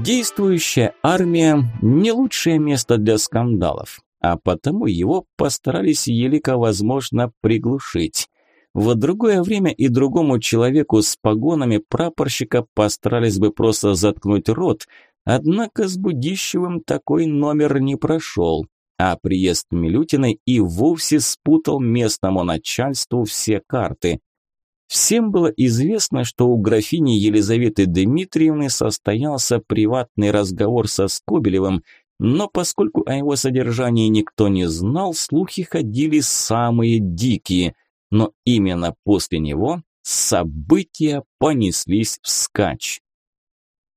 Действующая армия – не лучшее место для скандалов, а потому его постарались елико возможно приглушить. В другое время и другому человеку с погонами прапорщика постарались бы просто заткнуть рот, однако с Будищевым такой номер не прошел, а приезд Милютиной и вовсе спутал местному начальству все карты. Всем было известно, что у графини Елизаветы Дмитриевны состоялся приватный разговор со Скобелевым, но поскольку о его содержании никто не знал, слухи ходили самые дикие. Но именно после него события понеслись вскачь.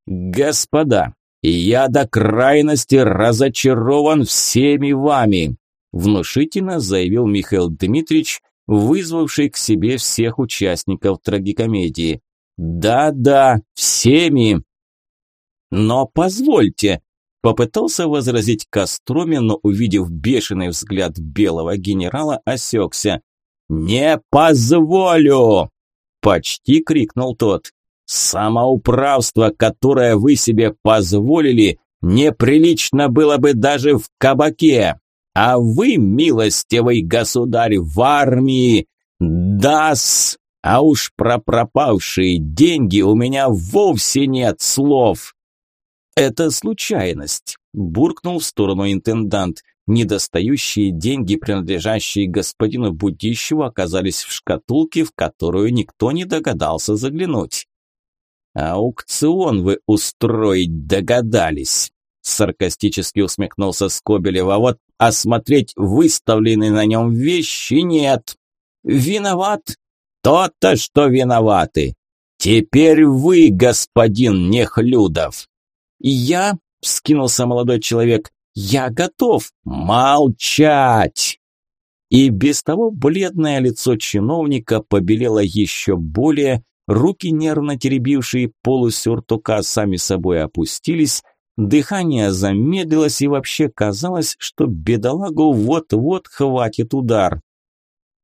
«Господа, я до крайности разочарован всеми вами», внушительно заявил Михаил Дмитриевич, вызвавший к себе всех участников трагикомедии. «Да-да, всеми!» «Но позвольте!» – попытался возразить Костроме, но, увидев бешеный взгляд белого генерала, осекся. «Не позволю!» – почти крикнул тот. «Самоуправство, которое вы себе позволили, неприлично было бы даже в кабаке!» А вы, милостивый государь, в армии, дас, а уж про пропавшие деньги у меня вовсе нет слов. Это случайность, буркнул в сторону интендант. Недостающие деньги, принадлежащие господину Будищеву, оказались в шкатулке, в которую никто не догадался заглянуть. Аукцион вы устроить догадались. Саркастически усмехнулся Скобелев. А вот осмотреть выставленные на нем вещи нет. Виноват? То-то, что виноваты. Теперь вы, господин Нехлюдов. Я, вскинулся молодой человек, я готов молчать. И без того бледное лицо чиновника побелело еще более, руки, нервно теребившие полусюртука, сами собой опустились, Дыхание замедлилось и вообще казалось, что бедолагу вот-вот хватит удар.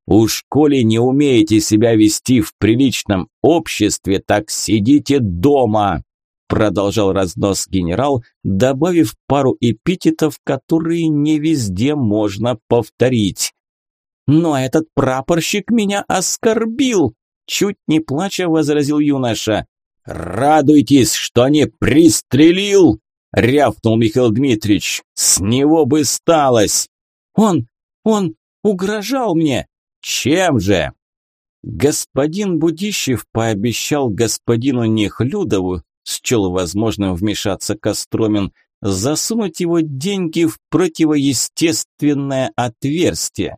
«Уж коли не умеете себя вести в приличном обществе, так сидите дома!» Продолжал разнос генерал, добавив пару эпитетов, которые не везде можно повторить. «Но этот прапорщик меня оскорбил!» Чуть не плача возразил юноша. «Радуйтесь, что не пристрелил!» – рявкнул Михаил Дмитриевич. «С него бы сталось!» «Он, он угрожал мне!» «Чем же?» Господин Будищев пообещал господину Нехлюдову, счел возможным вмешаться Костромин, засунуть его деньги в противоестественное отверстие.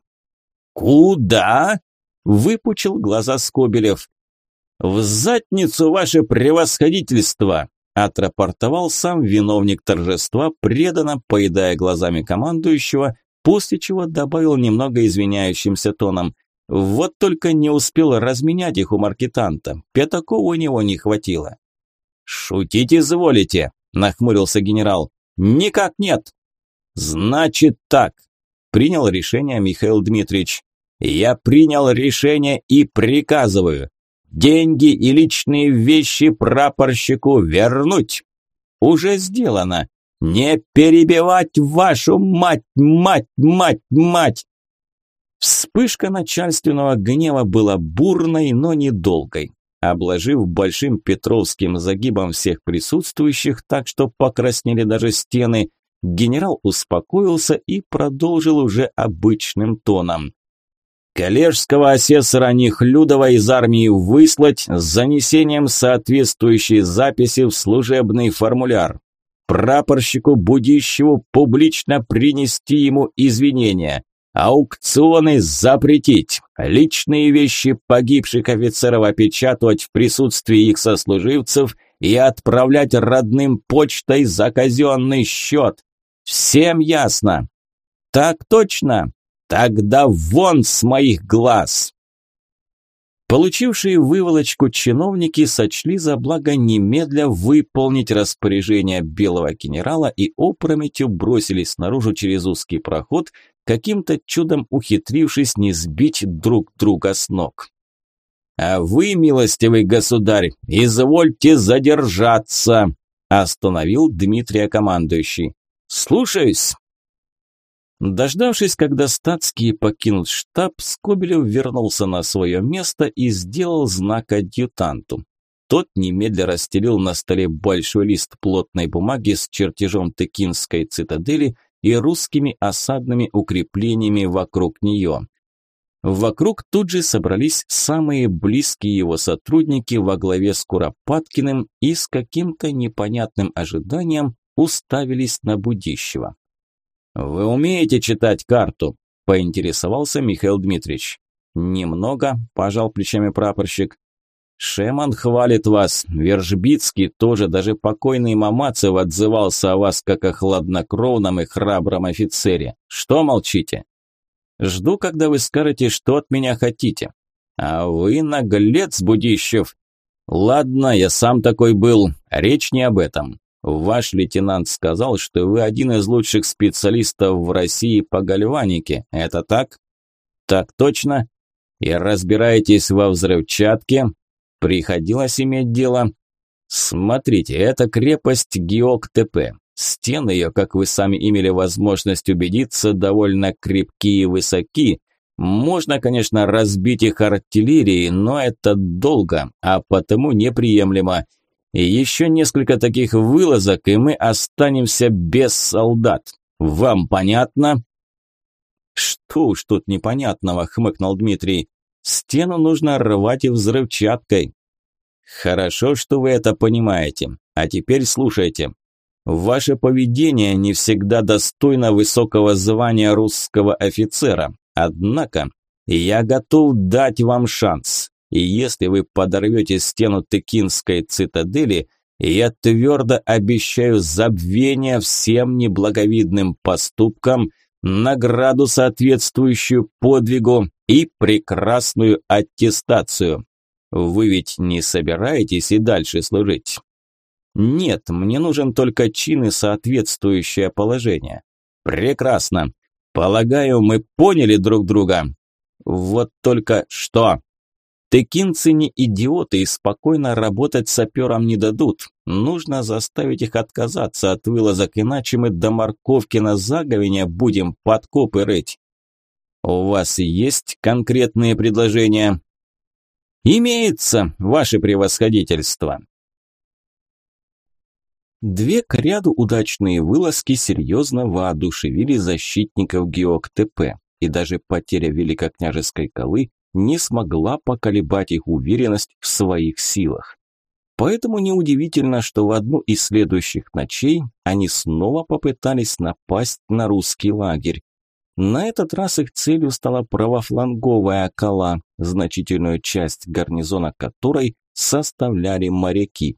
«Куда?» – выпучил глаза Скобелев. «В задницу, ваше превосходительство!» Отрапортовал сам виновник торжества, преданно поедая глазами командующего, после чего добавил немного извиняющимся тоном. Вот только не успел разменять их у маркетанта, пятаков у него не хватило. «Шутить изволите», – нахмурился генерал. «Никак нет». «Значит так», – принял решение Михаил Дмитриевич. «Я принял решение и приказываю. Деньги и личные вещи прапорщику вернуть. Уже сделано. Не перебивать вашу мать, мать, мать, мать. Вспышка начальственного гнева была бурной, но недолгой. Обложив большим петровским загибом всех присутствующих, так что покраснели даже стены, генерал успокоился и продолжил уже обычным тоном. Коллежского асессора Нехлюдова из армии выслать с занесением соответствующей записи в служебный формуляр. Прапорщику Будищеву публично принести ему извинения. Аукционы запретить. Личные вещи погибших офицеров опечатывать в присутствии их сослуживцев и отправлять родным почтой за казенный счет. Всем ясно? Так точно. Тогда вон с моих глаз! Получившие выволочку чиновники сочли за благо немедля выполнить распоряжение белого генерала и опрометью бросились наружу через узкий проход, каким-то чудом ухитрившись не сбить друг друга с ног. «А вы, милостивый государь, извольте задержаться!» Остановил Дмитрия командующий. «Слушаюсь!» Дождавшись, когда статские покинут штаб, Скобелев вернулся на свое место и сделал знак адъютанту. Тот немедля расстелил на столе большой лист плотной бумаги с чертежом Текинской цитадели и русскими осадными укреплениями вокруг нее. Вокруг тут же собрались самые близкие его сотрудники во главе с Куропаткиным и с каким-то непонятным ожиданием уставились на будущего. «Вы умеете читать карту?» – поинтересовался Михаил Дмитриевич. «Немного», – пожал плечами прапорщик. «Шеман хвалит вас. Вержбицкий тоже, даже покойный Мамацев отзывался о вас как о хладнокровном и храбром офицере. Что молчите?» Жду, когда вы скажете, что от меня хотите. А вы наглец, Будищев. Ладно, я сам такой был. Речь не об этом. Ваш лейтенант сказал, что вы один из лучших специалистов в России по гальванике. Это так? Так точно. И разбираетесь во взрывчатке? Приходилось иметь дело. Смотрите, это крепость Геок-ТП. Стены ее, как вы сами имели возможность убедиться, довольно крепкие и высоки. Можно, конечно, разбить их артиллерией, но это долго, а потому неприемлемо. И еще несколько таких вылазок, и мы останемся без солдат. Вам понятно? Что уж тут непонятного, хмыкнул Дмитрий. Стену нужно рвать и взрывчаткой. Хорошо, что вы это понимаете. А теперь слушайте. Ваше поведение не всегда достойно высокого звания русского офицера. Однако я готов дать вам шанс. И если вы подорвете стену Текинской цитадели, я твердо обещаю забвение всем неблаговидным поступкам, награду, соответствующую подвигу и прекрасную аттестацию. Вы ведь не собираетесь и дальше служить? Нет, мне нужен только чин и соответствующее положение. Прекрасно. Полагаю, мы поняли друг друга. Вот только что? Текинцы не идиоты и спокойно работать сапером не дадут. Нужно заставить их отказаться от вылазок, иначе мы до морковки на заговине будем подкопы рыть. У вас есть конкретные предложения? Имеется, ваше превосходительство. Две к ряду удачные вылазки серьезно воодушевили защитников ГеокТП, и даже потеря великокняжеской колы не смогла поколебать их уверенность в своих силах. Поэтому неудивительно, что в одну из следующих ночей они снова попытались напасть на русский лагерь. На этот раз их целью стала правофланговая кола, значительную часть гарнизона которой составляли моряки.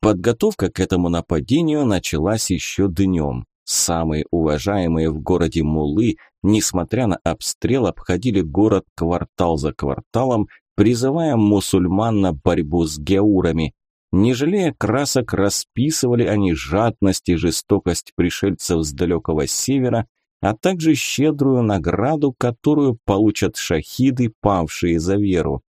Подготовка к этому нападению началась еще днем. Самые уважаемые в городе мулы, несмотря на обстрел, обходили город квартал за кварталом, призывая мусульман на борьбу с геурами. Не жалея красок, расписывали они жадность и жестокость пришельцев с далекого севера, а также щедрую награду, которую получат шахиды, павшие за веру.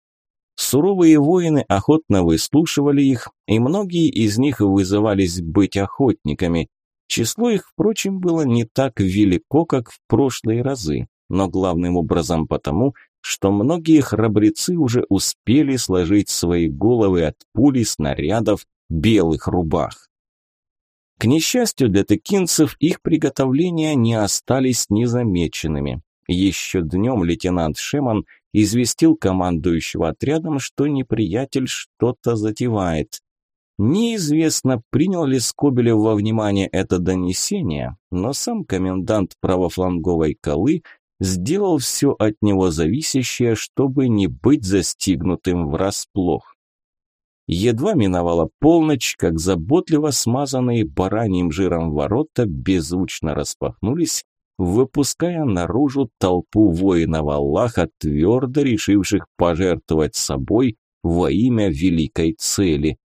Суровые воины охотно выслушивали их, и многие из них вызывались быть охотниками. Число их, впрочем, было не так велико, как в прошлые разы, но главным образом потому, что многие храбрецы уже успели сложить свои головы от пули снарядов белых рубах. К несчастью для текинцев, их приготовления не остались незамеченными. Еще днем лейтенант Шеман – известил командующего отрядом, что неприятель что-то затевает. Неизвестно, принял ли Скобелев во внимание это донесение, но сам комендант правофланговой колы сделал все от него зависящее, чтобы не быть застигнутым врасплох. Едва миновала полночь, как заботливо смазанные бараньим жиром ворота беззвучно распахнулись, выпуская наружу толпу воинов Аллаха, твердо решивших пожертвовать собой во имя великой цели.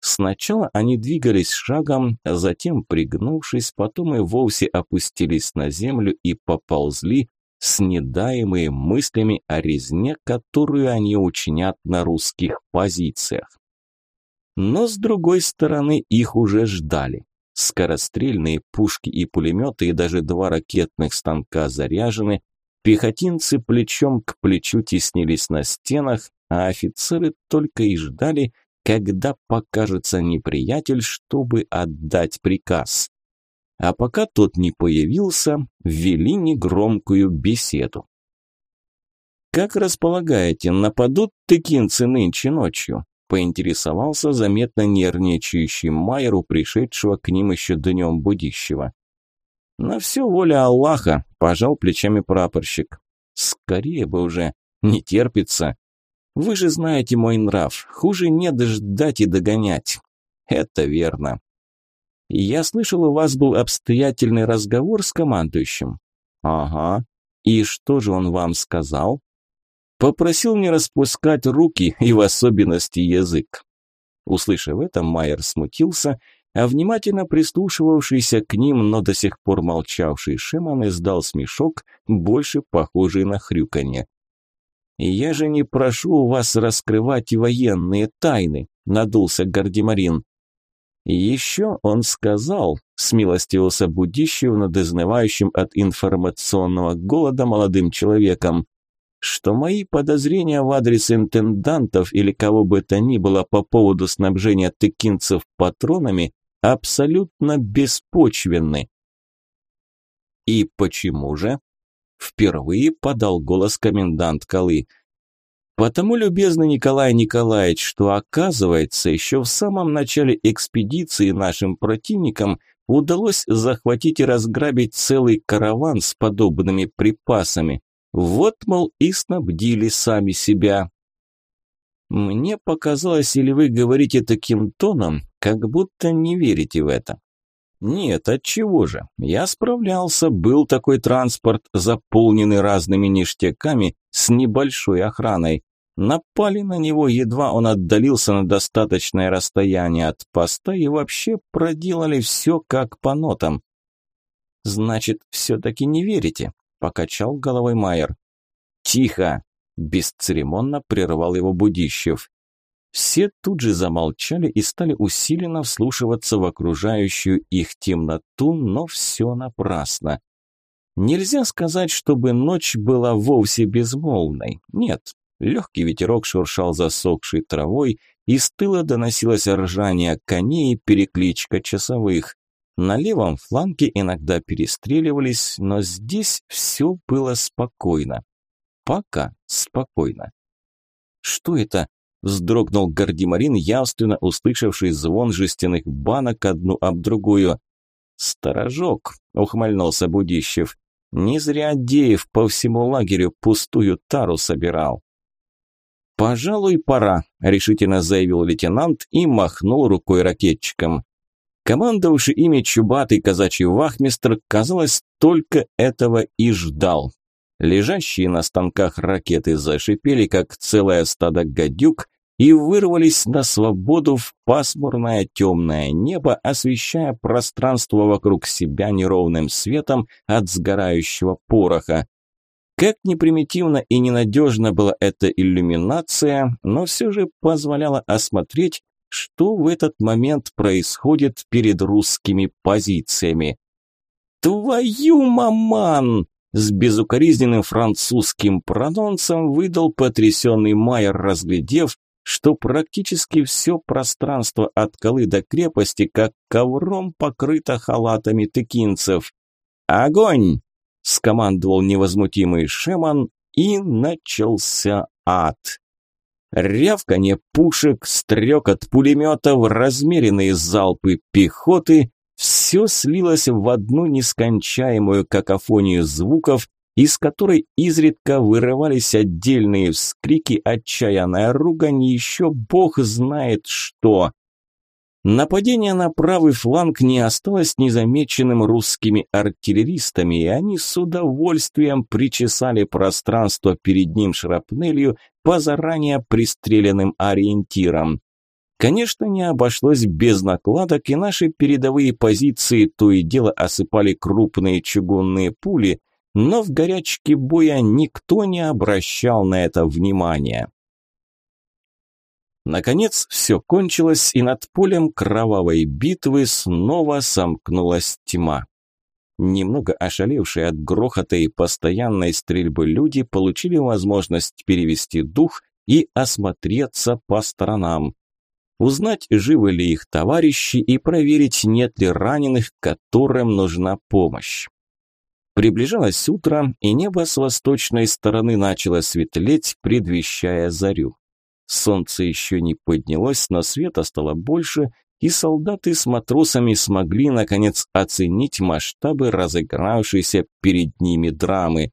Сначала они двигались шагом, а затем, пригнувшись, потом и вовсе опустились на землю и поползли, снедаемые мыслями о резне, которую они учинят на русских позициях. Но с другой стороны их уже ждали. Скорострельные пушки и пулеметы и даже два ракетных станка заряжены, пехотинцы плечом к плечу теснились на стенах, а офицеры только и ждали, когда покажется неприятель, чтобы отдать приказ. А пока тот не появился, ввели негромкую беседу. «Как располагаете, нападут тыкинцы нынче ночью?» поинтересовался заметно нервничающий Майеру, пришедшего к ним еще днем будущего. «На все воля Аллаха», – пожал плечами прапорщик. «Скорее бы уже, не терпится. Вы же знаете мой нрав, хуже не дождать и догонять». «Это верно». «Я слышал, у вас был обстоятельный разговор с командующим». «Ага. И что же он вам сказал?» Попросил не распускать руки и в особенности язык. Услышав это, Майер смутился, а внимательно прислушивавшийся к ним, но до сих пор молчавший Шеман издал смешок, больше похожий на хрюканье. «Я же не прошу у вас раскрывать военные тайны», – надулся Гардемарин. «Еще он сказал», – смилостивился Будищев над изнывающим от информационного голода молодым человеком, что мои подозрения в адрес интендантов или кого бы то ни было по поводу снабжения тыкинцев патронами абсолютно беспочвенны. И почему же? Впервые подал голос комендант Калы. Потому, любезный Николай Николаевич, что оказывается, еще в самом начале экспедиции нашим противникам удалось захватить и разграбить целый караван с подобными припасами. Вот, мол, и снабдили сами себя. Мне показалось, или вы говорите таким тоном, как будто не верите в это. Нет, от чего же? Я справлялся, был такой транспорт, заполненный разными ништяками с небольшой охраной. Напали на него, едва он отдалился на достаточное расстояние от поста и вообще проделали все как по нотам. Значит, все-таки не верите? покачал головой Майер. Тихо, бесцеремонно прервал его Будищев. Все тут же замолчали и стали усиленно вслушиваться в окружающую их темноту, но все напрасно. Нельзя сказать, чтобы ночь была вовсе безмолвной. Нет, легкий ветерок шуршал засохшей травой, и с тыла доносилось ржание коней и перекличка часовых. На левом фланге иногда перестреливались, но здесь все было спокойно. Пока спокойно. «Что это?» – вздрогнул Гардемарин, явственно услышавший звон жестяных банок одну об другую. «Сторожок», – ухмыльнулся Будищев. «Не зря Деев по всему лагерю пустую тару собирал». «Пожалуй, пора», – решительно заявил лейтенант и махнул рукой ракетчиком. Командовавший ими чубатый казачий вахмистр, казалось, только этого и ждал. Лежащие на станках ракеты зашипели, как целое стадо гадюк, и вырвались на свободу в пасмурное темное небо, освещая пространство вокруг себя неровным светом от сгорающего пороха. Как ни примитивно и ненадежна была эта иллюминация, но все же позволяла осмотреть что в этот момент происходит перед русскими позициями. «Твою маман!» С безукоризненным французским прононсом выдал потрясенный Майер, разглядев, что практически все пространство от колы до крепости как ковром покрыто халатами тыкинцев. «Огонь!» – скомандовал невозмутимый Шеман, и начался ад. Рявканье пушек, стрекот пулеметов, размеренные залпы пехоты – все слилось в одну нескончаемую какофонию звуков, из которой изредка вырывались отдельные вскрики, отчаянная ругань и еще бог знает что. Нападение на правый фланг не осталось незамеченным русскими артиллеристами, и они с удовольствием причесали пространство перед ним шрапнелью по заранее пристреленным ориентирам. Конечно, не обошлось без накладок, и наши передовые позиции то и дело осыпали крупные чугунные пули, но в горячке боя никто не обращал на это внимания. Наконец все кончилось, и над полем кровавой битвы снова сомкнулась тьма. Немного ошалевшие от грохота и постоянной стрельбы люди получили возможность перевести дух и осмотреться по сторонам. Узнать, живы ли их товарищи и проверить, нет ли раненых, которым нужна помощь. Приближалось утро, и небо с восточной стороны начало светлеть, предвещая зарю. Солнце еще не поднялось, но света стало больше, и солдаты с матросами смогли, наконец, оценить масштабы разыгравшейся перед ними драмы.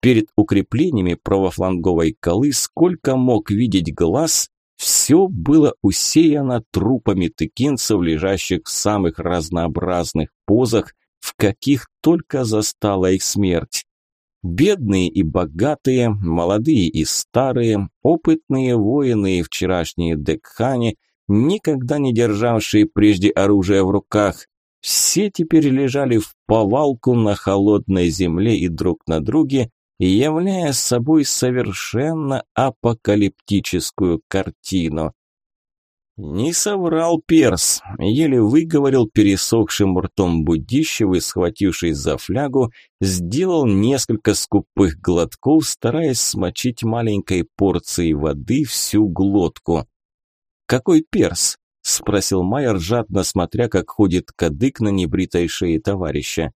Перед укреплениями правофланговой колы, сколько мог видеть глаз, все было усеяно трупами тыкинцев, лежащих в самых разнообразных позах, в каких только застала их смерть. Бедные и богатые, молодые и старые, опытные воины и вчерашние декхани, никогда не державшие прежде оружие в руках, все теперь лежали в повалку на холодной земле и друг на друге, являя собой совершенно апокалиптическую картину. Не соврал перс, еле выговорил пересохшим ртом Будищев и, схватившись за флягу, сделал несколько скупых глотков, стараясь смочить маленькой порцией воды всю глотку. «Какой перс?» – спросил Майер, жадно смотря, как ходит кадык на небритой шее товарища.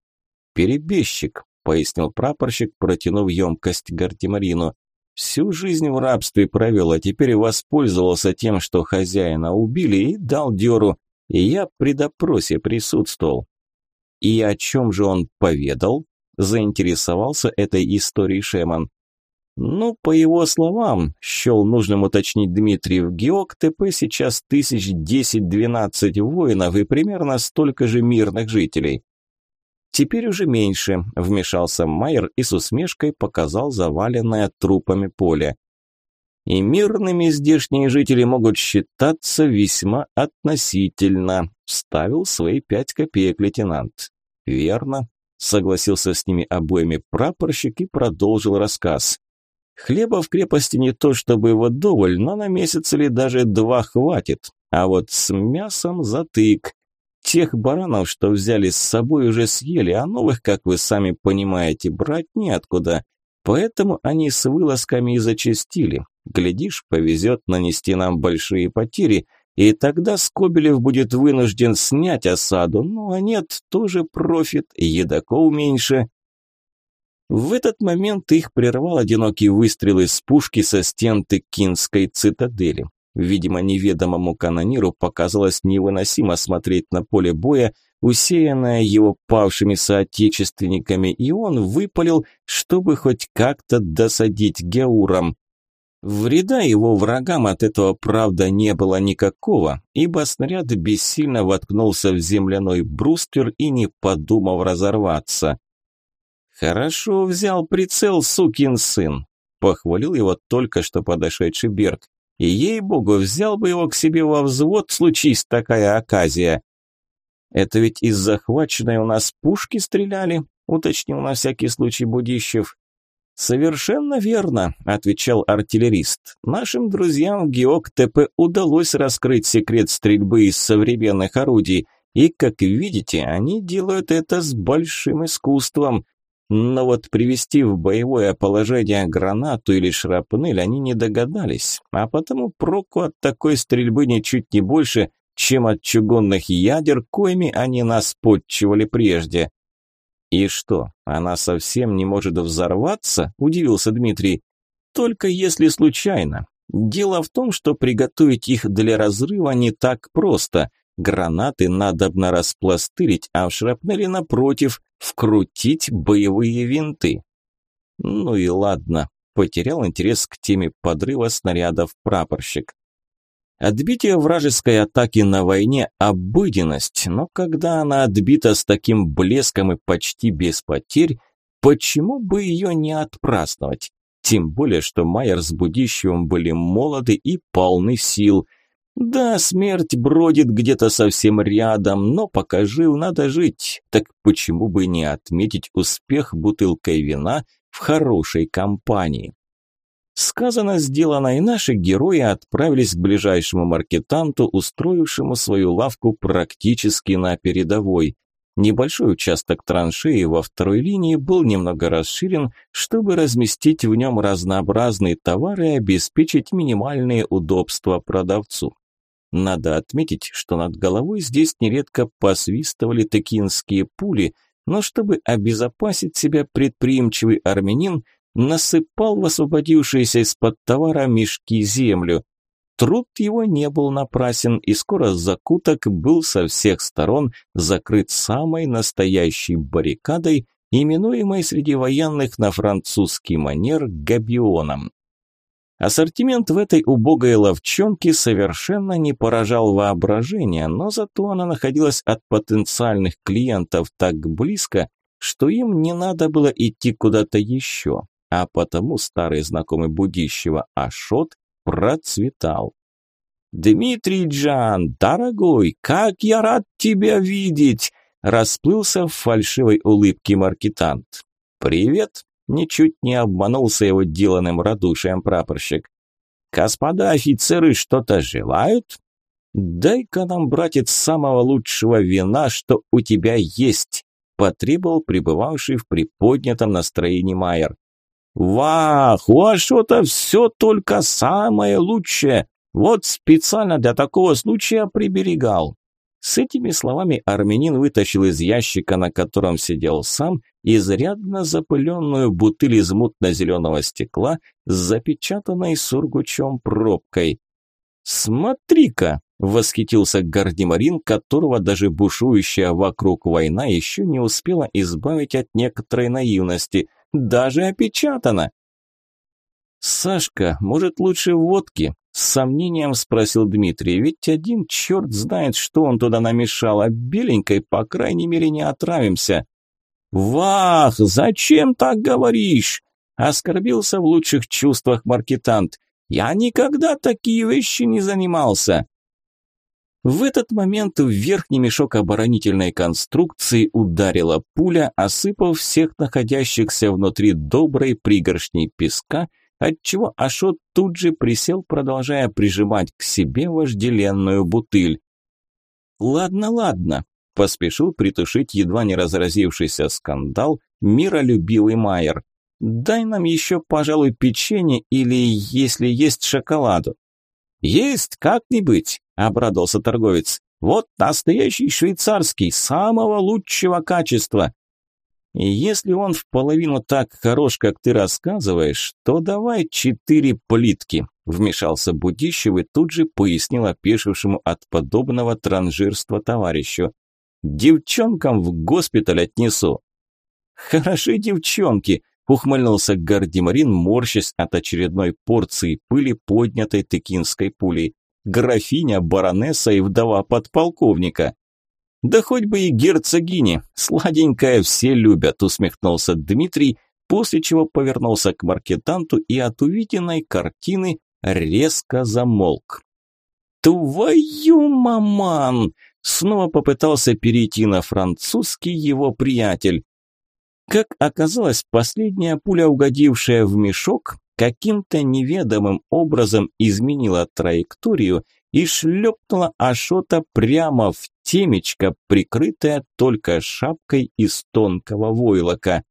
«Перебежчик», – пояснил прапорщик, протянув емкость Гардемарину. Всю жизнь в рабстве провел, а теперь воспользовался тем, что хозяина убили, и дал дёру. И я при допросе присутствовал. И о чем же он поведал? Заинтересовался этой историей Шеман. Ну, по его словам, счел нужным уточнить Дмитрий в Геок ТП сейчас тысяч десять-двенадцать воинов и примерно столько же мирных жителей. Теперь уже меньше, вмешался Майер и с усмешкой показал заваленное трупами поле. И мирными здешние жители могут считаться весьма относительно, вставил свои пять копеек лейтенант. Верно, согласился с ними обоими прапорщик и продолжил рассказ. Хлеба в крепости не то чтобы его доволь, но на месяц или даже два хватит. А вот с мясом затык. Тех баранов, что взяли с собой, уже съели, а новых, как вы сами понимаете, брать неоткуда. Поэтому они с вылазками и зачастили. Глядишь, повезет нанести нам большие потери, и тогда Скобелев будет вынужден снять осаду. Ну а нет, тоже профит, едоков меньше. В этот момент их прервал одинокий выстрел из пушки со стен Текинской цитадели. Видимо, неведомому канониру показалось невыносимо смотреть на поле боя, усеянное его павшими соотечественниками, и он выпалил, чтобы хоть как-то досадить Геурам. Вреда его врагам от этого, правда, не было никакого, ибо снаряд бессильно воткнулся в земляной бруствер и не подумав разорваться. «Хорошо взял прицел, сукин сын», – похвалил его только что подошедший Берг. И ей-богу, взял бы его к себе во взвод, случись такая оказия. Это ведь из захваченной у нас пушки стреляли, уточнил на всякий случай Будищев. «Совершенно верно», – отвечал артиллерист. «Нашим друзьям в ГИОК-ТП удалось раскрыть секрет стрельбы из современных орудий, и, как видите, они делают это с большим искусством. Но вот привести в боевое положение гранату или шрапнель они не догадались, а потому проку от такой стрельбы ничуть не больше, чем от чугунных ядер, коими они нас подчивали прежде. «И что, она совсем не может взорваться?» – удивился Дмитрий. «Только если случайно. Дело в том, что приготовить их для разрыва не так просто. Гранаты надобно распластырить, а в шрапнели, напротив, вкрутить боевые винты. Ну и ладно, потерял интерес к теме подрыва снарядов прапорщик. Отбитие вражеской атаки на войне – обыденность, но когда она отбита с таким блеском и почти без потерь, почему бы ее не отпраздновать? Тем более, что Майер с Будищевым были молоды и полны сил – да, смерть бродит где-то совсем рядом, но пока жив, надо жить. Так почему бы не отметить успех бутылкой вина в хорошей компании? Сказано, сделано, и наши герои отправились к ближайшему маркетанту, устроившему свою лавку практически на передовой. Небольшой участок траншеи во второй линии был немного расширен, чтобы разместить в нем разнообразные товары и обеспечить минимальные удобства продавцу. Надо отметить, что над головой здесь нередко посвистывали текинские пули, но чтобы обезопасить себя предприимчивый армянин насыпал в освободившиеся из-под товара мешки землю. Труд его не был напрасен, и скоро закуток был со всех сторон закрыт самой настоящей баррикадой, именуемой среди военных на французский манер габионом. Ассортимент в этой убогой ловчонке совершенно не поражал воображение, но зато она находилась от потенциальных клиентов так близко, что им не надо было идти куда-то еще, а потому старый знакомый будущего Ашот процветал. «Дмитрий Джан, дорогой, как я рад тебя видеть!» расплылся в фальшивой улыбке маркетант. «Привет!» Ничуть не обманулся его деланным радушием прапорщик. «Господа офицеры что-то желают?» «Дай-ка нам, братец, самого лучшего вина, что у тебя есть», потребовал пребывавший в приподнятом настроении Майер. «Вах, у Ашота все только самое лучшее. Вот специально для такого случая приберегал». С этими словами армянин вытащил из ящика, на котором сидел сам, изрядно запыленную бутыль из мутно-зеленого стекла с запечатанной сургучом пробкой. «Смотри-ка!» – восхитился Гардемарин, которого даже бушующая вокруг война еще не успела избавить от некоторой наивности. «Даже опечатано!» «Сашка, может, лучше водки?» – с сомнением спросил Дмитрий. «Ведь один черт знает, что он туда намешал, а беленькой, по крайней мере, не отравимся». «Вах, зачем так говоришь?» – оскорбился в лучших чувствах маркетант. «Я никогда такие вещи не занимался». В этот момент в верхний мешок оборонительной конструкции ударила пуля, осыпав всех находящихся внутри доброй пригоршней песка, отчего Ашот тут же присел, продолжая прижимать к себе вожделенную бутыль. «Ладно, ладно», поспешил притушить едва не разразившийся скандал миролюбивый Майер. «Дай нам еще, пожалуй, печенье или, если есть, шоколаду». «Есть как-нибудь», – обрадовался торговец. «Вот настоящий швейцарский, самого лучшего качества». И если он в половину так хорош, как ты рассказываешь, то давай четыре плитки, вмешался Будищев и тут же пояснил опешившему от подобного транжирства товарищу. Девчонкам в госпиталь отнесу. Хороши девчонки, ухмыльнулся Гардемарин, морщась от очередной порции пыли, поднятой тыкинской пулей. Графиня, баронесса и вдова подполковника. Да хоть бы и герцогини, сладенькое все любят, усмехнулся Дмитрий, после чего повернулся к маркетанту и от увиденной картины резко замолк. «Твою маман!» Снова попытался перейти на французский его приятель. Как оказалось, последняя пуля, угодившая в мешок, каким-то неведомым образом изменила траекторию и шлепнула Ашота прямо в темечко, прикрытое только шапкой из тонкого войлока.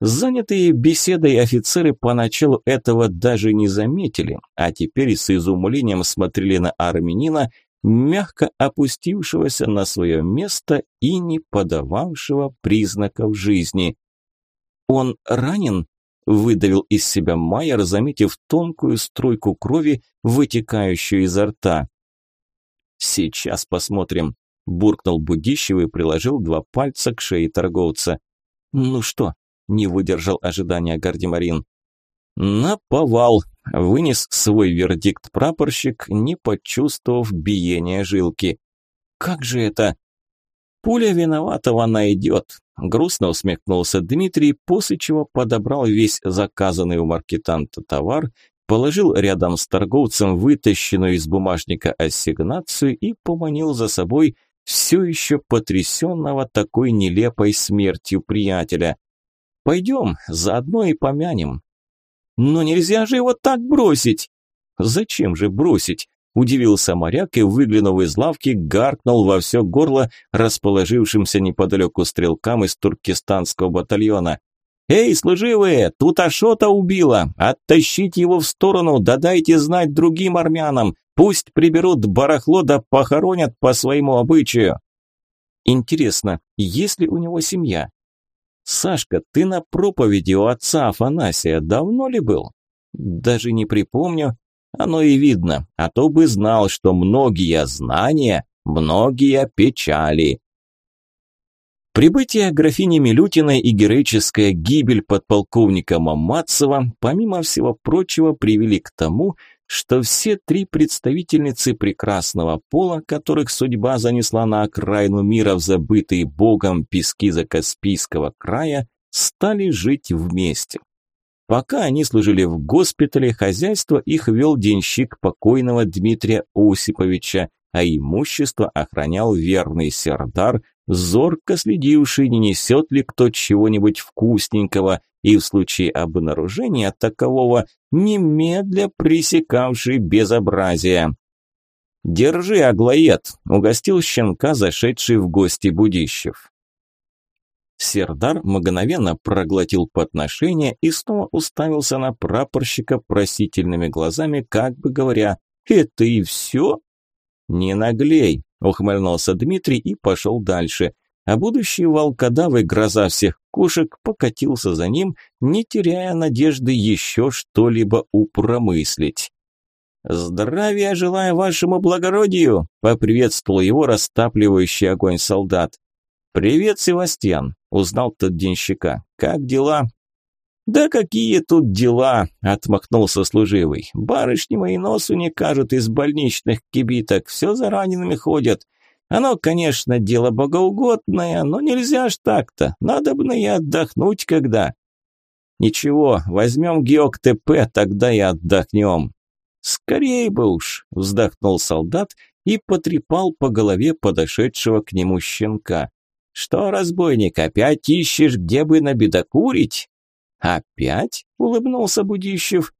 Занятые беседой офицеры поначалу этого даже не заметили, а теперь с изумлением смотрели на армянина, мягко опустившегося на свое место и не подававшего признаков жизни. «Он ранен?» – выдавил из себя Майер, заметив тонкую струйку крови, вытекающую изо рта. «Сейчас посмотрим», – буркнул Будищев и приложил два пальца к шее торговца. «Ну что?» – не выдержал ожидания Гардемарин. «Наповал», – вынес свой вердикт прапорщик, не почувствовав биения жилки. «Как же это?» «Пуля виноватого найдет», – грустно усмехнулся Дмитрий, после чего подобрал весь заказанный у маркетанта товар, положил рядом с торговцем вытащенную из бумажника ассигнацию и поманил за собой все еще потрясенного такой нелепой смертью приятеля. «Пойдем, заодно и помянем, Но нельзя же его так бросить!» «Зачем же бросить?» Удивился моряк и, выглянув из лавки, гаркнул во все горло расположившимся неподалеку стрелкам из туркестанского батальона. «Эй, служивые, тут Ашота убила! Оттащите его в сторону, да дайте знать другим армянам! Пусть приберут барахло да похоронят по своему обычаю!» «Интересно, есть ли у него семья?» «Сашка, ты на проповеди у отца Афанасия давно ли был?» «Даже не припомню. Оно и видно, а то бы знал, что многие знания, многие печали». Прибытие графини Милютиной и героическая гибель подполковника Мамацева, помимо всего прочего, привели к тому, что все три представительницы прекрасного пола, которых судьба занесла на окраину мира в забытые богом пески Закаспийского края, стали жить вместе. Пока они служили в госпитале, хозяйство их вел денщик покойного Дмитрия Осиповича, а имущество охранял верный сердар зорко следивший, не несет ли кто чего-нибудь вкусненького, и в случае обнаружения такового немедля пресекавший безобразие. «Держи, Аглоед!» – угостил щенка, зашедший в гости Будищев. Сердар мгновенно проглотил подношение и снова уставился на прапорщика просительными глазами, как бы говоря, «Это и все?» «Не наглей!» Ухмыльнулся Дмитрий и пошел дальше. А будущий волкодав и гроза всех кошек покатился за ним, не теряя надежды еще что-либо упромыслить. «Здравия желаю вашему благородию!» – поприветствовал его растапливающий огонь солдат. «Привет, Севастьян!» – узнал тот денщика. «Как дела?» «Да какие тут дела!» – отмахнулся служивый. «Барышни мои носу не кажут из больничных кибиток, все за ранеными ходят. Оно, конечно, дело богоугодное, но нельзя ж так-то, надо бы и отдохнуть когда». «Ничего, возьмем Геок ТП, тогда и отдохнем». «Скорей бы уж!» – вздохнул солдат и потрепал по голове подошедшего к нему щенка. «Что, разбойник, опять ищешь, где бы набедокурить?» «Опять?» – улыбнулся Будищев.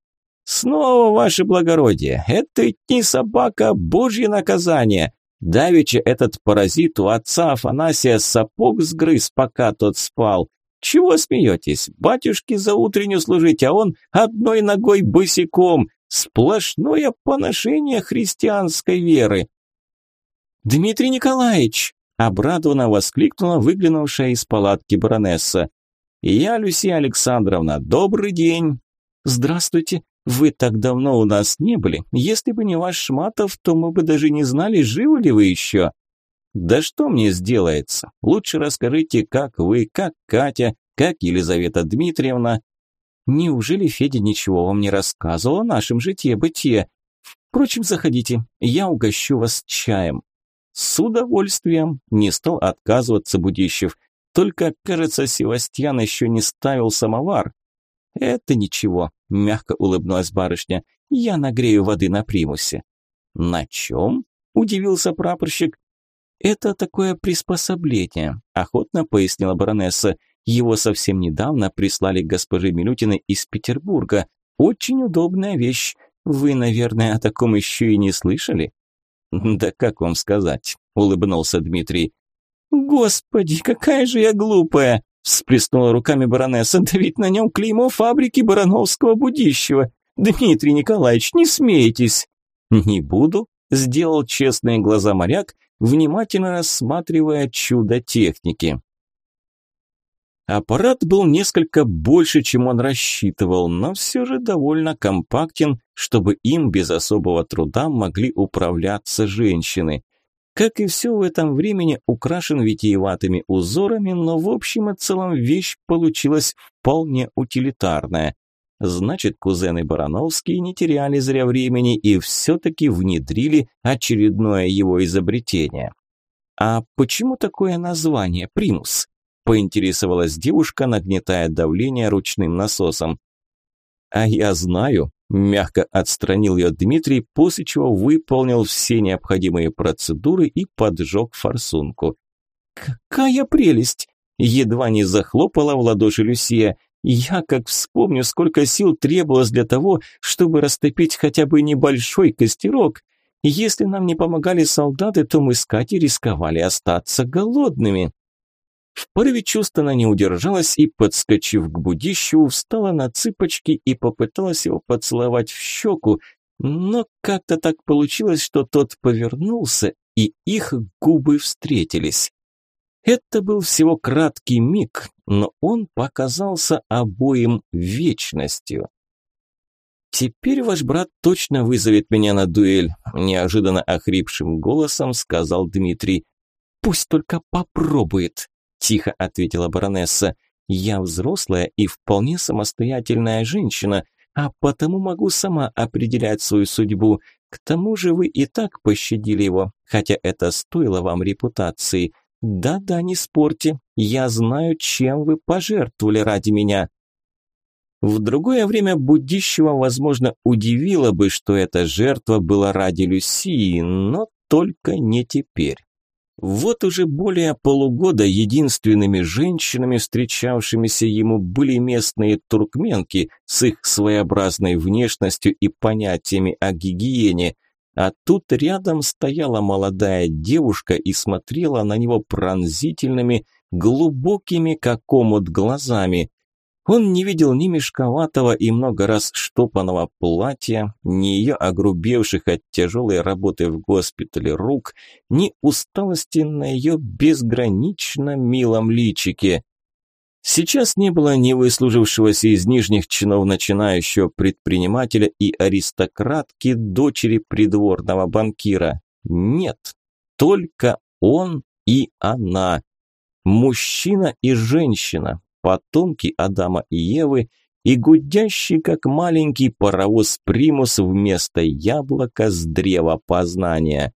«Снова, ваше благородие, это не собака, а божье наказание. Давеча этот паразит у отца Афанасия сапог сгрыз, пока тот спал. Чего смеетесь? Батюшке за утреннюю служить, а он одной ногой босиком. Сплошное поношение христианской веры». «Дмитрий Николаевич!» – обрадованно воскликнула выглянувшая из палатки баронесса. «Я, Люсия Александровна, добрый день!» «Здравствуйте! Вы так давно у нас не были. Если бы не ваш Шматов, то мы бы даже не знали, живы ли вы еще». «Да что мне сделается? Лучше расскажите, как вы, как Катя, как Елизавета Дмитриевна». «Неужели Федя ничего вам не рассказывал о нашем житье-бытие? Впрочем, заходите, я угощу вас чаем». «С удовольствием», – не стал отказываться Будищев. Только, кажется, Севастьян еще не ставил самовар. Это ничего, мягко улыбнулась барышня. Я нагрею воды на примусе. На чем? Удивился прапорщик. Это такое приспособление, охотно пояснила баронесса. Его совсем недавно прислали госпоже Милютиной из Петербурга. Очень удобная вещь. Вы, наверное, о таком еще и не слышали? Да как вам сказать, улыбнулся Дмитрий. «Господи, какая же я глупая!» – всплеснула руками баронесса. «Да ведь на нем клеймо фабрики Барановского будищего. Дмитрий Николаевич, не смейтесь!» «Не буду», – сделал честные глаза моряк, внимательно рассматривая чудо техники. Аппарат был несколько больше, чем он рассчитывал, но все же довольно компактен, чтобы им без особого труда могли управляться женщины. Как и все в этом времени, украшен витиеватыми узорами, но в общем и целом вещь получилась вполне утилитарная. Значит, кузены Барановские не теряли зря времени и все-таки внедрили очередное его изобретение. «А почему такое название «Примус»?» – поинтересовалась девушка, нагнетая давление ручным насосом. «А я знаю», Мягко отстранил ее Дмитрий, после чего выполнил все необходимые процедуры и поджег форсунку. «Какая прелесть!» – едва не захлопала в ладоши Люсия. Я как вспомню, сколько сил требовалось для того, чтобы растопить хотя бы небольшой костерок. Если нам не помогали солдаты, то мы с Катей рисковали остаться голодными. В порыве чувств она не удержалась и, подскочив к Будищеву, встала на цыпочки и попыталась его поцеловать в щеку, но как-то так получилось, что тот повернулся, и их губы встретились. Это был всего краткий миг, но он показался обоим вечностью. «Теперь ваш брат точно вызовет меня на дуэль», – неожиданно охрипшим голосом сказал Дмитрий. «Пусть только попробует», – тихо ответила баронесса. «Я взрослая и вполне самостоятельная женщина, а потому могу сама определять свою судьбу. К тому же вы и так пощадили его, хотя это стоило вам репутации. Да-да, не спорьте, я знаю, чем вы пожертвовали ради меня. В другое время Будищева, возможно, удивило бы, что эта жертва была ради Люсии, но только не теперь. Вот уже более полугода единственными женщинами, встречавшимися ему, были местные туркменки с их своеобразной внешностью и понятиями о гигиене. А тут рядом стояла молодая девушка и смотрела на него пронзительными, глубокими, как омут, глазами. Он не видел ни мешковатого и много раз штопанного платья, ни ее огрубевших от тяжелой работы в госпитале рук, ни усталости на ее безгранично милом личике. Сейчас не было ни выслужившегося из нижних чинов начинающего предпринимателя и аристократки дочери придворного банкира. Нет, только он и она. Мужчина и женщина, потомки Адама и Евы и гудящий, как маленький паровоз примус вместо яблока с древа познания.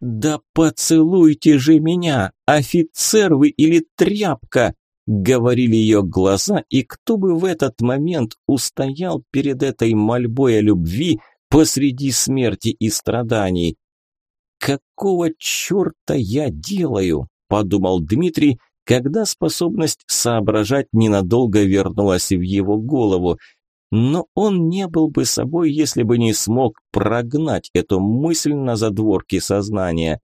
«Да поцелуйте же меня, офицер вы или тряпка!» говорили ее глаза, и кто бы в этот момент устоял перед этой мольбой о любви посреди смерти и страданий. «Какого черта я делаю?» – подумал Дмитрий, когда способность соображать ненадолго вернулась в его голову. Но он не был бы собой, если бы не смог прогнать эту мысль на задворке сознания.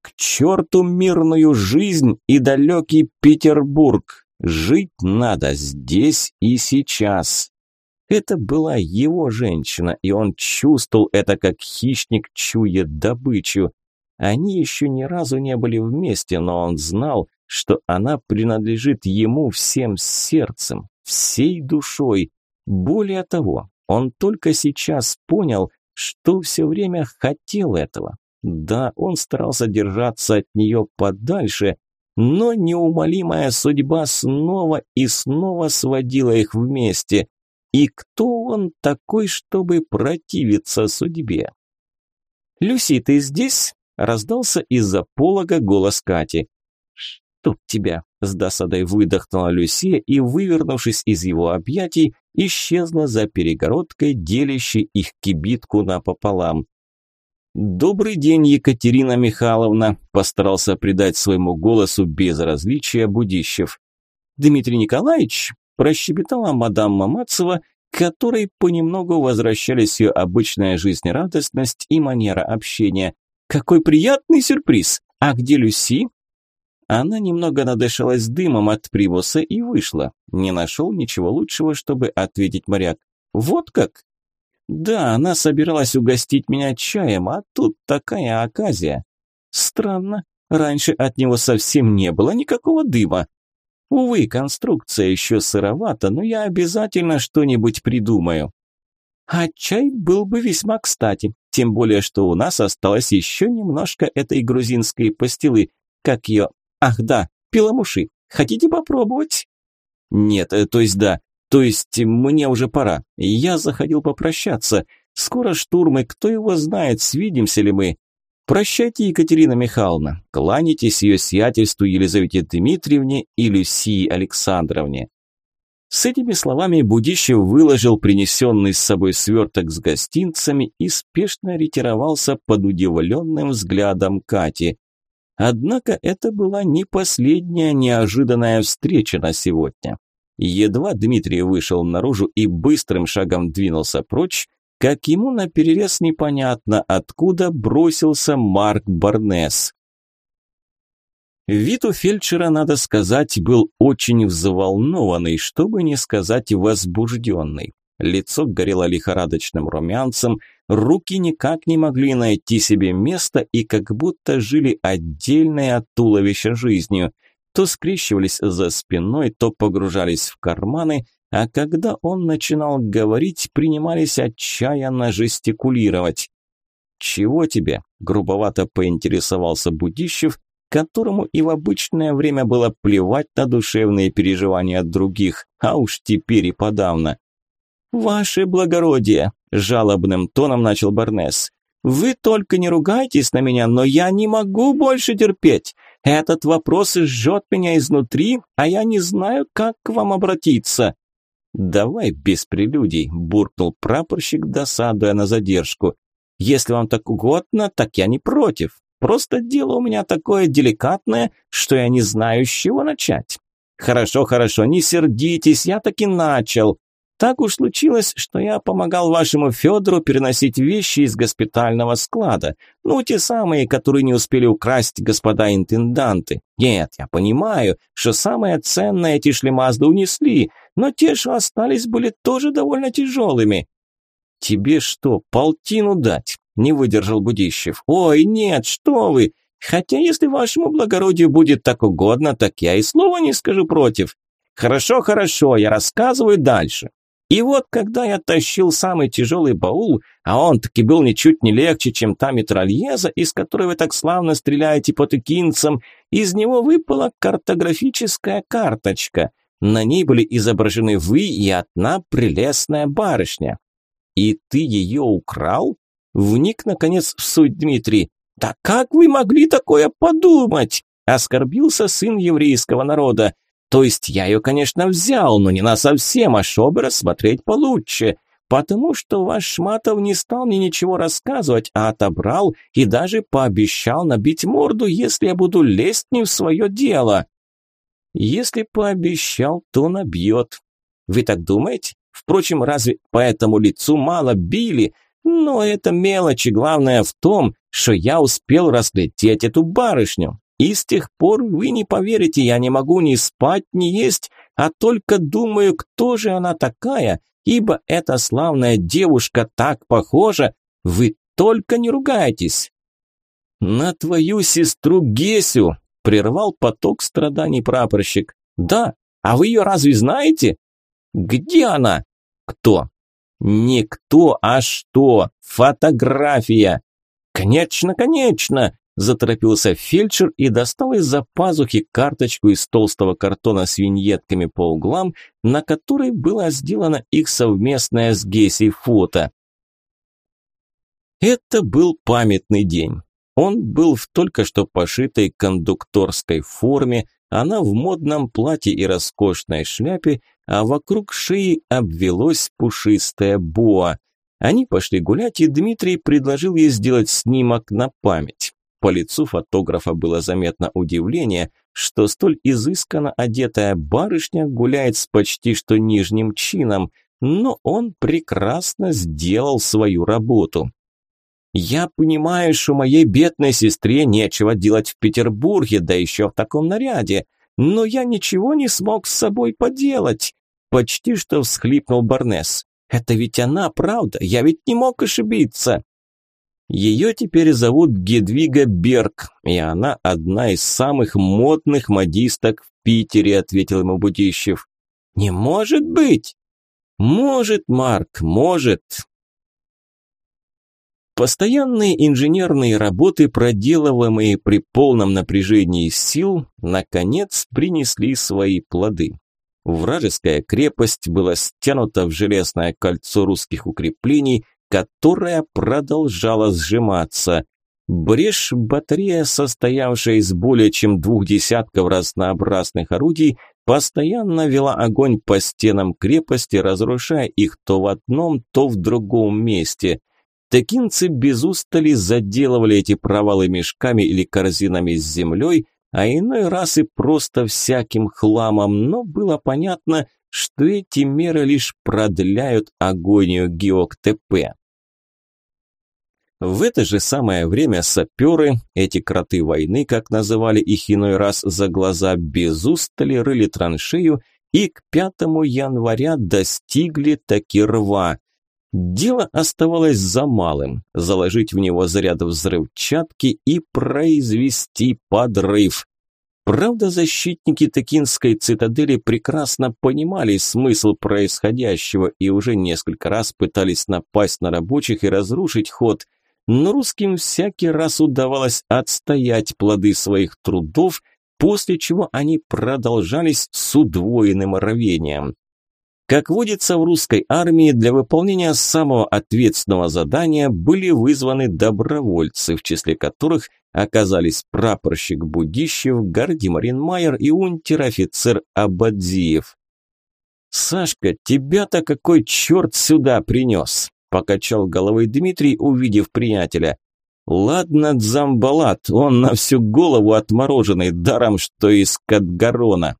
К черту мирную жизнь и далекий Петербург! Жить надо здесь и сейчас. Это была его женщина, и он чувствовал это, как хищник чует добычу. Они еще ни разу не были вместе, но он знал, что она принадлежит ему всем сердцем, всей душой. Более того, он только сейчас понял, что все время хотел этого. Да, он старался держаться от нее подальше, но неумолимая судьба снова и снова сводила их вместе. И кто он такой, чтобы противиться судьбе? «Люси, ты здесь?» – раздался из-за полога голос Кати. «Чтоб тебя!» – с досадой выдохнула Люсия и, вывернувшись из его объятий, исчезла за перегородкой, делящей их кибитку напополам. «Добрый день, Екатерина Михайловна», – постарался придать своему голосу безразличия Будищев. «Дмитрий Николаевич», – прощебетала мадам Мамацева, которой понемногу возвращались ее обычная жизнерадостность и манера общения. «Какой приятный сюрприз! А где Люси?» Она немного надышалась дымом от привоса и вышла. Не нашел ничего лучшего, чтобы ответить моряк. «Вот как?» Да, она собиралась угостить меня чаем, а тут такая оказия. Странно, раньше от него совсем не было никакого дыма. Увы, конструкция еще сыровата, но я обязательно что-нибудь придумаю. А чай был бы весьма кстати, тем более, что у нас осталось еще немножко этой грузинской пастилы, как ее... Ах да, пиламуши. Хотите попробовать? Нет, э, то есть да, то есть мне уже пора. Я заходил попрощаться. Скоро штурм, и кто его знает, свидимся ли мы. Прощайте, Екатерина Михайловна. Кланяйтесь ее сиятельству Елизавете Дмитриевне и Люсии Александровне. С этими словами Будищев выложил принесенный с собой сверток с гостинцами и спешно ретировался под удивленным взглядом Кати. Однако это была не последняя неожиданная встреча на сегодня. Едва Дмитрий вышел наружу и быстрым шагом двинулся прочь, как ему наперерез непонятно, откуда бросился Марк Барнес. Вид у фельдшера, надо сказать, был очень взволнованный, чтобы не сказать возбужденный. Лицо горело лихорадочным румянцем, руки никак не могли найти себе места и как будто жили отдельное от туловища жизнью. То скрещивались за спиной, то погружались в карманы, а когда он начинал говорить, принимались отчаянно жестикулировать. «Чего тебе?» – грубовато поинтересовался Будищев, которому и в обычное время было плевать на душевные переживания других, а уж теперь и подавно. «Ваше благородие!» – жалобным тоном начал Барнес. «Вы только не ругайтесь на меня, но я не могу больше терпеть. Этот вопрос жжет меня изнутри, а я не знаю, как к вам обратиться». «Давай без прелюдий», – буркнул прапорщик, досадуя на задержку. «Если вам так угодно, так я не против. Просто дело у меня такое деликатное, что я не знаю, с чего начать». «Хорошо, хорошо, не сердитесь, я таки начал. Так уж случилось, что я помогал вашему Федору переносить вещи из госпитального склада. Ну, те самые, которые не успели украсть господа интенданты. Нет, я понимаю, что самое ценное эти шлемазды унесли, но те, что остались, были тоже довольно тяжелыми. Тебе что, полтину дать? Не выдержал Будищев. Ой, нет, что вы! Хотя, если вашему благородию будет так угодно, так я и слова не скажу против. Хорошо, хорошо, я рассказываю дальше. И вот, когда я тащил самый тяжелый баул, а он таки был ничуть не легче, чем та метрольеза, из которой вы так славно стреляете по тыкинцам, из него выпала картографическая карточка. На ней были изображены вы и одна прелестная барышня. И ты ее украл? Вник, наконец, в суть Дмитрий. Да как вы могли такое подумать? Оскорбился сын еврейского народа. То есть я ее, конечно, взял, но не на совсем, а чтобы рассмотреть получше. Потому что ваш Шматов не стал мне ничего рассказывать, а отобрал и даже пообещал набить морду, если я буду лезть не в свое дело. Если пообещал, то набьет. Вы так думаете? Впрочем, разве по этому лицу мало били? Но это мелочи, главное в том, что я успел разглядеть эту барышню. И с тех пор, вы не поверите, я не могу ни спать, ни есть, а только думаю, кто же она такая, ибо эта славная девушка так похожа, вы только не ругайтесь. На твою сестру Гесю, прервал поток страданий прапорщик. Да, а вы ее разве знаете? Где она? Кто? Не кто, а что? Фотография. Конечно, конечно, Заторопился фельдшер и достал из-за пазухи карточку из толстого картона с виньетками по углам, на которой было сделано их совместное с Гесей фото. Это был памятный день. Он был в только что пошитой кондукторской форме, она в модном платье и роскошной шляпе, а вокруг шеи обвелось пушистое боа. Они пошли гулять, и Дмитрий предложил ей сделать снимок на память. По лицу фотографа было заметно удивление, что столь изысканно одетая барышня гуляет с почти что нижним чином, но он прекрасно сделал свою работу. «Я понимаю, что моей бедной сестре нечего делать в Петербурге, да еще в таком наряде, но я ничего не смог с собой поделать», почти что всхлипнул Барнес. «Это ведь она, правда, я ведь не мог ошибиться». Ее теперь зовут Гедвига Берг, и она одна из самых модных модисток в Питере, ответил ему Будищев. Не может быть! Может, Марк, может. Постоянные инженерные работы, проделываемые при полном напряжении сил, наконец принесли свои плоды. Вражеская крепость была стянута в железное кольцо русских укреплений, которая продолжала сжиматься. Брешь батарея, состоявшая из более чем двух десятков разнообразных орудий, постоянно вела огонь по стенам крепости, разрушая их то в одном, то в другом месте. Текинцы без устали заделывали эти провалы мешками или корзинами с землей, а иной раз и просто всяким хламом, но было понятно, что эти меры лишь продляют агонию ГИОК-ТП. В это же самое время саперы, эти кроты войны, как называли их иной раз за глаза, без устали рыли траншею и к 5 января достигли таки рва. Дело оставалось за малым – заложить в него заряд взрывчатки и произвести подрыв. Правда, защитники Токинской цитадели прекрасно понимали смысл происходящего и уже несколько раз пытались напасть на рабочих и разрушить ход – но русским всякий раз удавалось отстоять плоды своих трудов, после чего они продолжались с удвоенным рвением. Как водится в русской армии, для выполнения самого ответственного задания были вызваны добровольцы, в числе которых оказались прапорщик Будищев, Гардемарин Майер и унтер-офицер Абадзиев. «Сашка, тебя-то какой черт сюда принес?» Покачал головой Дмитрий, увидев приятеля. Ладно, Дзамбалат, он на всю голову отмороженный, даром что из Кадгарона.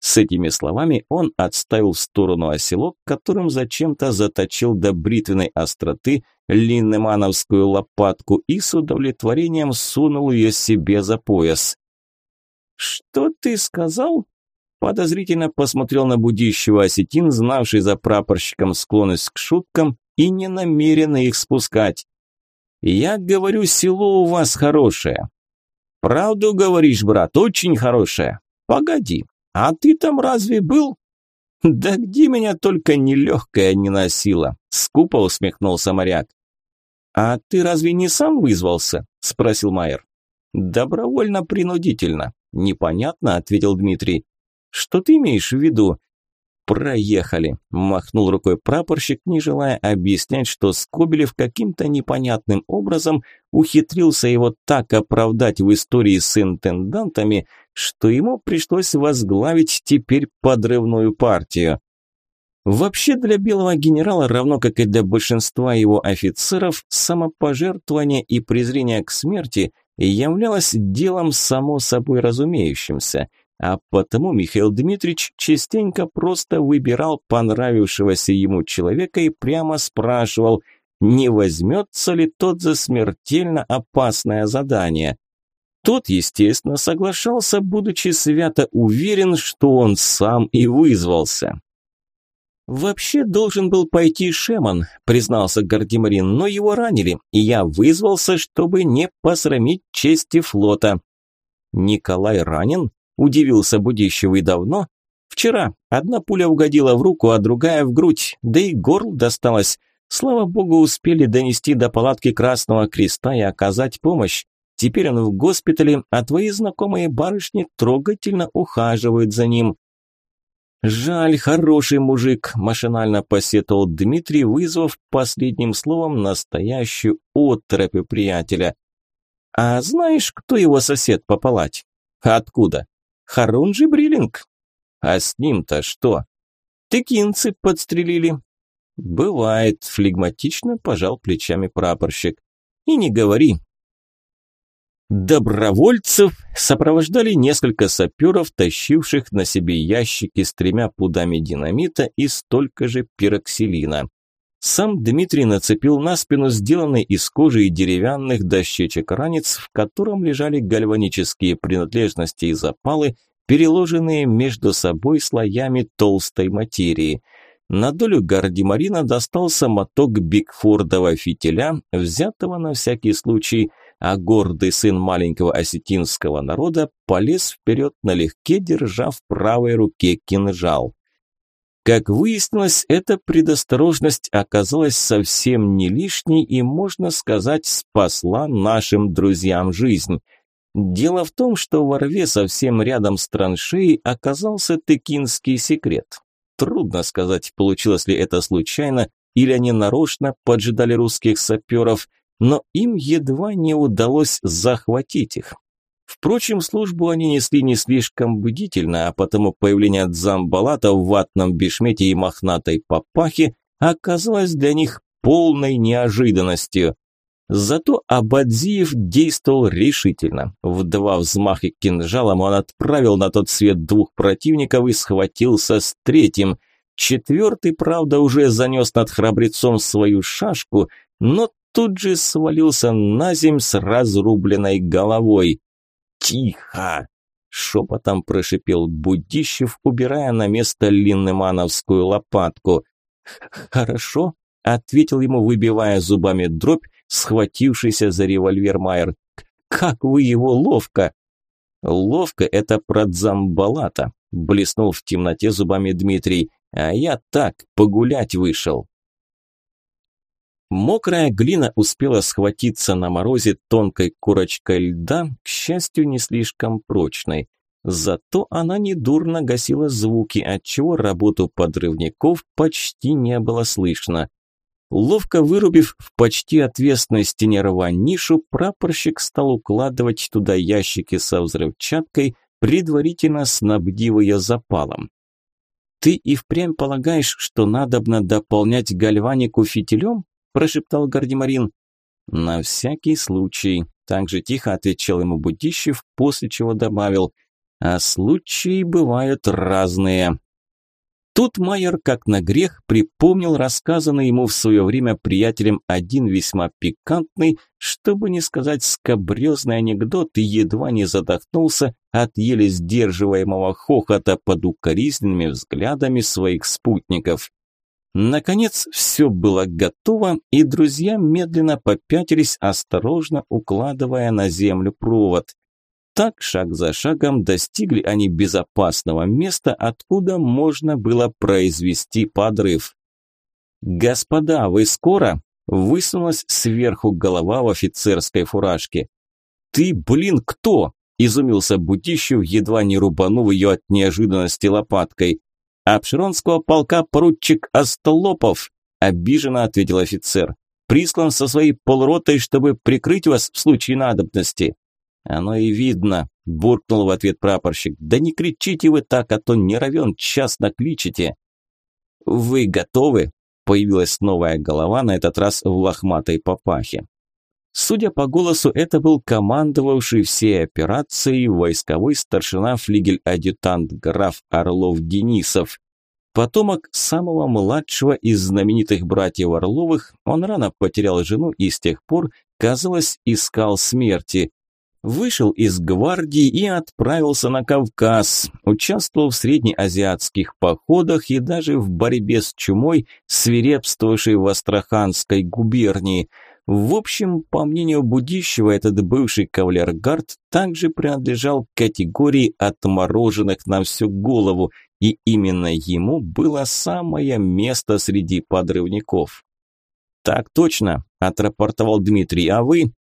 С этими словами он отставил в сторону оселок, которым зачем-то заточил до бритвенной остроты линнемановскую лопатку и с удовлетворением сунул ее себе за пояс. «Что ты сказал?» Подозрительно посмотрел на будущего осетин, знавший за прапорщиком склонность к шуткам и не намерены их спускать. Я говорю, село у вас хорошее. Правду говоришь, брат, очень хорошее. Погоди, а ты там разве был? Да где меня только нелегкая не носила, скупо усмехнулся моряк. А ты разве не сам вызвался? Спросил Майер. Добровольно-принудительно. Непонятно, ответил Дмитрий. Что ты имеешь в виду? «Проехали», – махнул рукой прапорщик, не желая объяснять, что Скобелев каким-то непонятным образом ухитрился его так оправдать в истории с интендантами, что ему пришлось возглавить теперь подрывную партию. Вообще для белого генерала, равно как и для большинства его офицеров, самопожертвование и презрение к смерти являлось делом само собой разумеющимся – а потому Михаил Дмитриевич частенько просто выбирал понравившегося ему человека и прямо спрашивал, не возьмется ли тот за смертельно опасное задание. Тот, естественно, соглашался, будучи свято уверен, что он сам и вызвался. «Вообще должен был пойти Шеман», – признался Гардемарин, – «но его ранили, и я вызвался, чтобы не посрамить чести флота». «Николай ранен?» Удивился Будищевый давно. Вчера одна пуля угодила в руку, а другая в грудь, да и горл досталось. Слава богу, успели донести до палатки Красного Креста и оказать помощь. Теперь он в госпитале, а твои знакомые барышни трогательно ухаживают за ним. «Жаль, хороший мужик», – машинально посетовал Дмитрий, вызвав последним словом настоящую оттропь приятеля. «А знаешь, кто его сосед по палате?» «Откуда?» Харунжи Бриллинг. А с ним-то что? Тыкинцы подстрелили. Бывает, флегматично пожал плечами прапорщик. И не говори. Добровольцев сопровождали несколько саперов, тащивших на себе ящики с тремя пудами динамита и столько же пироксилина. Сам Дмитрий нацепил на спину сделанный из кожи и деревянных дощечек ранец, в котором лежали гальванические принадлежности и запалы, переложенные между собой слоями толстой материи. На долю гардемарина достался моток Бигфордова фитиля, взятого на всякий случай, а гордый сын маленького осетинского народа полез вперед налегке, держа в правой руке кинжал. Как выяснилось, эта предосторожность оказалась совсем не лишней и, можно сказать, спасла нашим друзьям жизнь. Дело в том, что во рве совсем рядом с траншеей оказался тыкинский секрет. Трудно сказать, получилось ли это случайно, или они нарочно поджидали русских саперов, но им едва не удалось захватить их. Впрочем, службу они несли не слишком бдительно, а потому появление Дзамбалата в ватном бешмете и мохнатой папахе оказалось для них полной неожиданностью. Зато Абадзиев действовал решительно. В два взмаха кинжалом он отправил на тот свет двух противников и схватился с третьим. Четвертый, правда, уже занес над храбрецом свою шашку, но тут же свалился на земь с разрубленной головой. «Тихо!» – шепотом прошипел Будищев, убирая на место линнемановскую лопатку. «Хорошо», – ответил ему, выбивая зубами дробь, схватившийся за револьвер Майер. «Как вы его ловко!» «Ловко – это про Дзамбалата», – блеснул в темноте зубами Дмитрий. «А я так, погулять вышел». Мокрая глина успела схватиться на морозе тонкой корочкой льда, к счастью, не слишком прочной. Зато она недурно гасила звуки, отчего работу подрывников почти не было слышно. Ловко вырубив в почти отвесной стене рва нишу, прапорщик стал укладывать туда ящики со взрывчаткой, предварительно снабдив ее запалом. «Ты и впрямь полагаешь, что надобно дополнять гальванику фитилем?» Прошептал Гардемарин. «На всякий случай», – также тихо отвечал ему Будищев, после чего добавил, «а случаи бывают разные». Тут Майер, как на грех, припомнил рассказанный ему в свое время приятелем один весьма пикантный, чтобы не сказать скобрезный анекдот, и едва не задохнулся от еле сдерживаемого хохота под укоризненными взглядами своих спутников. Наконец все было готово, и друзья медленно попятились, осторожно укладывая на землю провод. Так, шаг за шагом, достигли они безопасного места, откуда можно было произвести подрыв. «Господа, вы скоро?» – высунулась сверху голова в офицерской фуражке. «Ты, блин, кто?» – изумился Будищев, едва не рубанув ее от неожиданности лопаткой. «Обширонского полка поручик Остолопов», – обиженно ответил офицер. «Прислан со своей полротой, чтобы прикрыть вас в случае надобности». «Оно и видно», – буркнул в ответ прапорщик. «Да не кричите вы так, а то не равен час накличите». «Вы готовы?» – появилась новая голова, на этот раз в лохматой папахе. Судя по голосу, это был командовавший всей операцией войсковой старшина флигель-адъютант граф Орлов-Денисов. Потомок самого младшего из знаменитых братьев Орловых, он рано потерял жену и с тех пор, казалось, искал смерти. Вышел из гвардии и отправился на Кавказ, участвовал в среднеазиатских походах и даже в борьбе с чумой, свирепствовавшей в Астраханской губернии – в общем, по мнению Будищева, этот бывший кавалергард также принадлежал к категории отмороженных на всю голову, и именно ему было самое место среди подрывников. «Так точно», – отрапортовал Дмитрий, – «а вы?»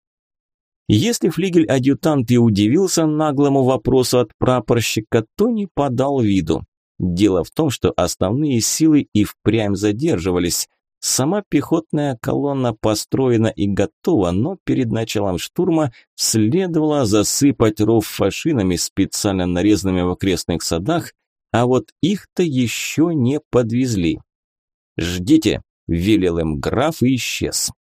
Если флигель-адъютант и удивился наглому вопросу от прапорщика, то не подал виду. Дело в том, что основные силы и впрямь задерживались. Сама пехотная колонна построена и готова, но перед началом штурма следовало засыпать ров фашинами, специально нарезанными в окрестных садах, а вот их-то еще не подвезли. «Ждите», – велел им граф и исчез.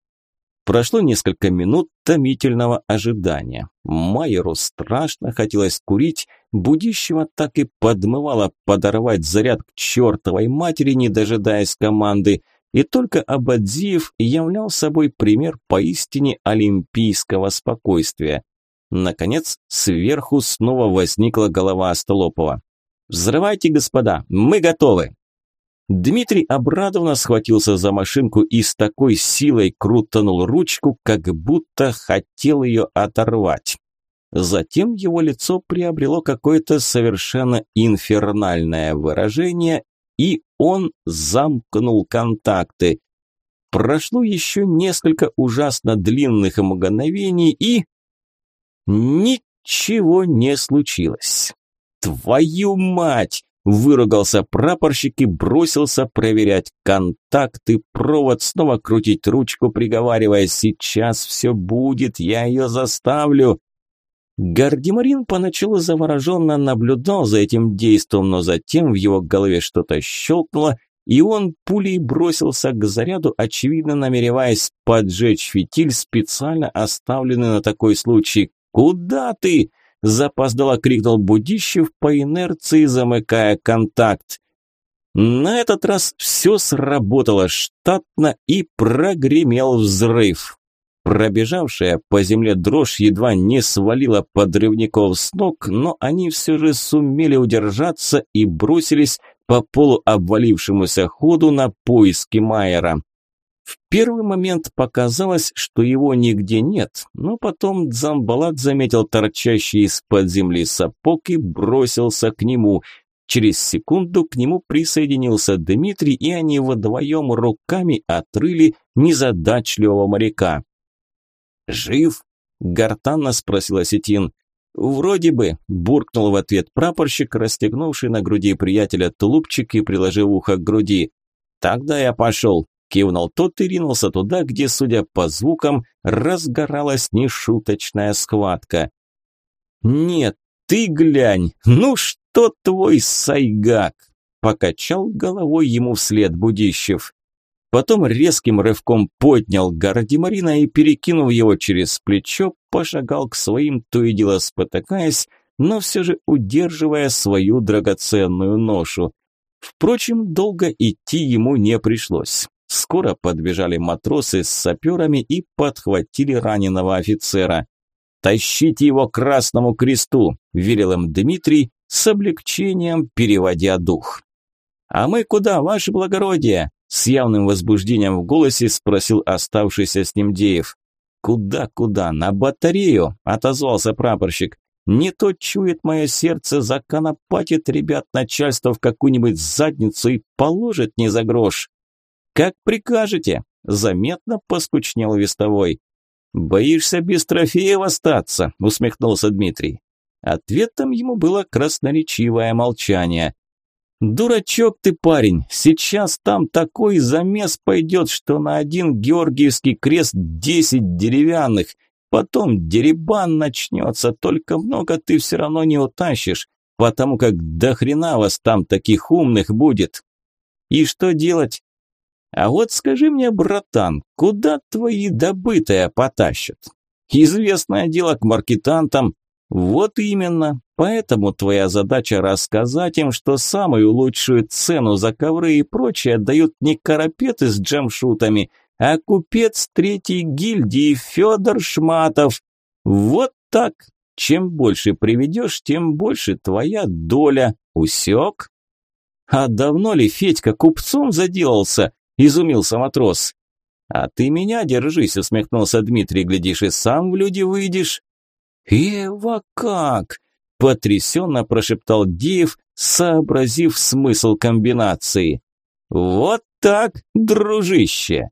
Прошло несколько минут томительного ожидания. Майеру страшно хотелось курить, будущего так и подмывало подорвать заряд к чертовой матери, не дожидаясь команды – и только Абадзиев являл собой пример поистине олимпийского спокойствия. Наконец, сверху снова возникла голова Остолопова. «Взрывайте, господа, мы готовы!» Дмитрий обрадованно схватился за машинку и с такой силой крутанул ручку, как будто хотел ее оторвать. Затем его лицо приобрело какое-то совершенно инфернальное выражение, и он замкнул контакты. Прошло еще несколько ужасно длинных мгновений, и... Ничего не случилось. «Твою мать!» – выругался прапорщик и бросился проверять контакты, провод, снова крутить ручку, приговаривая «Сейчас все будет, я ее заставлю!» Гардемарин поначалу завороженно наблюдал за этим действом, но затем в его голове что-то щелкнуло, и он пулей бросился к заряду, очевидно намереваясь поджечь фитиль, специально оставленный на такой случай. «Куда ты?» – запоздало крикнул Будищев по инерции, замыкая контакт. На этот раз все сработало штатно и прогремел взрыв. Пробежавшая по земле дрожь едва не свалила подрывников с ног, но они все же сумели удержаться и бросились по полу обвалившемуся ходу на поиски Майера. В первый момент показалось, что его нигде нет, но потом Дзамбалат заметил торчащий из-под земли сапог и бросился к нему. Через секунду к нему присоединился Дмитрий, и они вдвоем руками отрыли незадачливого моряка. «Жив?» – гортанно спросил Осетин. «Вроде бы», – буркнул в ответ прапорщик, расстегнувший на груди приятеля тулупчик и приложив ухо к груди. «Тогда я пошел. Кивнул тот и ринулся туда, где, судя по звукам, разгоралась нешуточная схватка. «Нет, ты глянь, ну что твой сайгак!» Покачал головой ему вслед Будищев. Потом резким рывком поднял Гардемарина и, перекинув его через плечо, пошагал к своим, то и дело спотыкаясь, но все же удерживая свою драгоценную ношу. Впрочем, долго идти ему не пришлось. Скоро подбежали матросы с саперами и подхватили раненого офицера. «Тащите его к Красному Кресту!» – велел им Дмитрий, с облегчением переводя дух. «А мы куда, ваше благородие?» – с явным возбуждением в голосе спросил оставшийся с ним Деев. «Куда-куда? На батарею!» – отозвался прапорщик. «Не то чует мое сердце, законопатит ребят начальство в какую-нибудь задницу и положит не за грош». «Как прикажете», – заметно поскучнел вестовой. «Боишься без трофеев остаться?» – усмехнулся Дмитрий. Ответом ему было красноречивое молчание. «Дурачок ты, парень, сейчас там такой замес пойдет, что на один Георгиевский крест десять деревянных. Потом деребан начнется, только много ты все равно не утащишь, потому как до хрена вас там таких умных будет. И что делать? А вот скажи мне, братан, куда твои добытые потащат? Известное дело к маркетантам. Вот именно. Поэтому твоя задача рассказать им, что самую лучшую цену за ковры и прочее дают не карапеты с джамшутами, а купец третьей гильдии Федор Шматов. Вот так. Чем больше приведешь, тем больше твоя доля. Усек? А давно ли Федька купцом заделался? – изумился матрос. «А ты меня держись», – усмехнулся Дмитрий, – «глядишь, и сам в люди выйдешь». «Эва как!» – потрясенно прошептал Диев, сообразив смысл комбинации. «Вот так, дружище!»